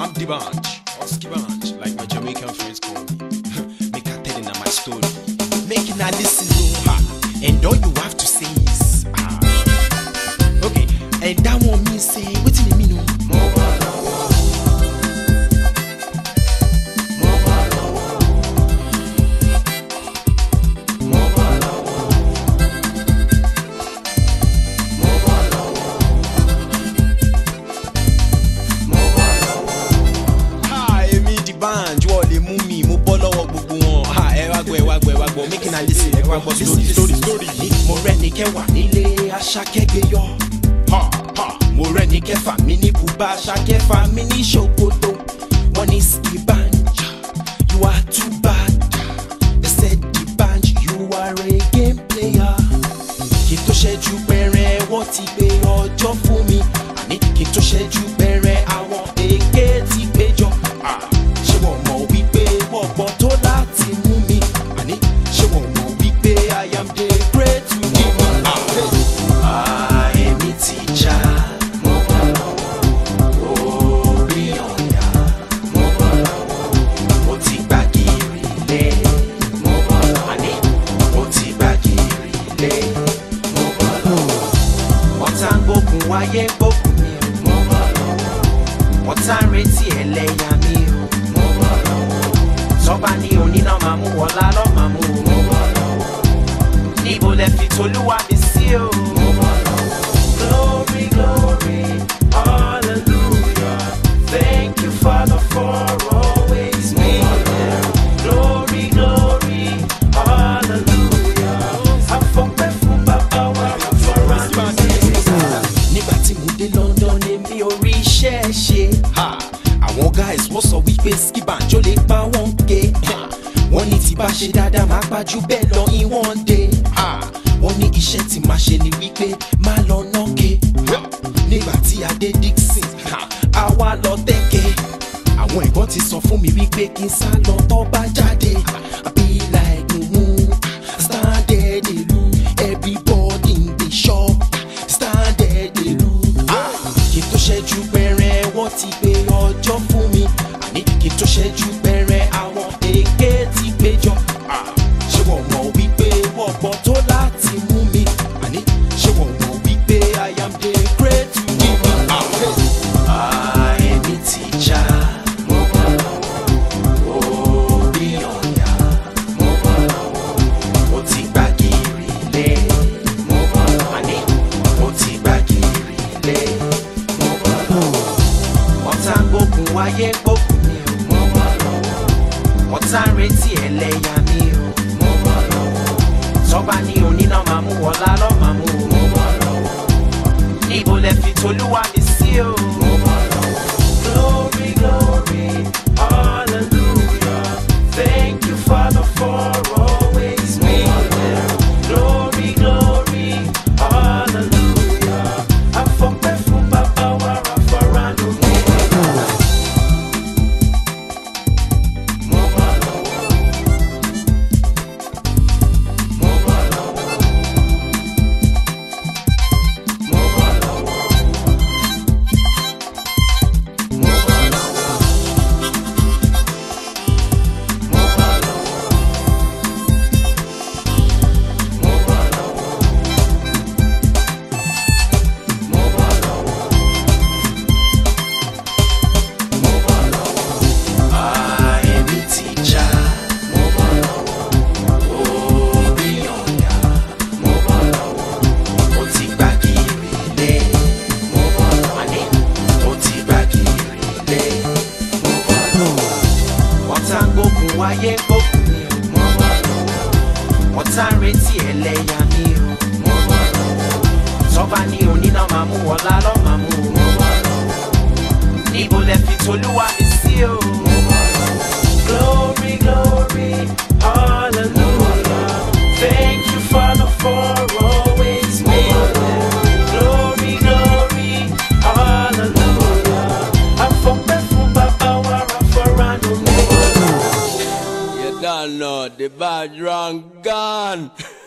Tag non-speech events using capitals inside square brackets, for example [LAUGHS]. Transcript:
I'm the bunch, Oski bunch, like my Jamaican friends call me. [LAUGHS] Make tellin' of my story. Make listen to oh, listen, and all you have to say is, ah. Okay, and that won't mean say. analysis ẹ wá gbọ́ story story mo rẹ́ni kẹwàá nílé aṣakẹ́gbẹ́yọ mo rẹ́ni kẹfà mi ní bùbá aṣakẹ́fà mi ní ṣòkòtò wọ́n ní sí banja you are too bad they said the band. you are a game player kí n tó ṣẹ́jú pẹrẹ wọ́n ti gbé ọjọ́ fún mi àní kí n tó ṣẹ́jú pẹrẹ. àwọn ayé mi o. mo bọ̀ lọ́wọ́. wọ́n ń retí ẹlẹ́yà mi o. mo bọ̀ lọ́wọ́. tọ́ba ní oníná máa mú wọlá lọ́ mú o. mo bọ̀ lọ́wọ́. níbo lẹ fi tolúwa mi sí o. mo bọ̀ lọ́wọ́. glory glory. ń ṣe. àwọn guys wọ́n sọ wípé Skibanjo lè pa wọ́n ké. wọ́n ní tí bá ṣe dáadáa máa gbájú bẹ́ẹ̀ lọ in one day. wọ́n ní iṣẹ́ tí máa ṣe ni wípé má lọ nọ́ọ̀kẹ́. nígbà tí adé Dixon àwa lọ tẹ́kẹ́. àwọn ẹ̀gbọ́n ti sọ fún mi wípé kí n sá lọ tó bá jáde. àbí like stand there dey Le yà mí o. mo bọ̀ lọ́wọ́. sọ́ba ní oníná máa mú wọlá lọ́ máa mú o. níbo lẹ fi tolúwa mi sí o. òkú ayé gbókùn ni o mo wà lọ́wọ́ wọ́n tá ń retí ẹlẹ́yà mi o mo wà lọ́wọ́ tọ́ba ní oníná máa mú ọlá lọ́ máa mú o mo lọ́wọ́ níbo lẹ fi tolúwa mi sí o. no, the bad wrong gone. [LAUGHS]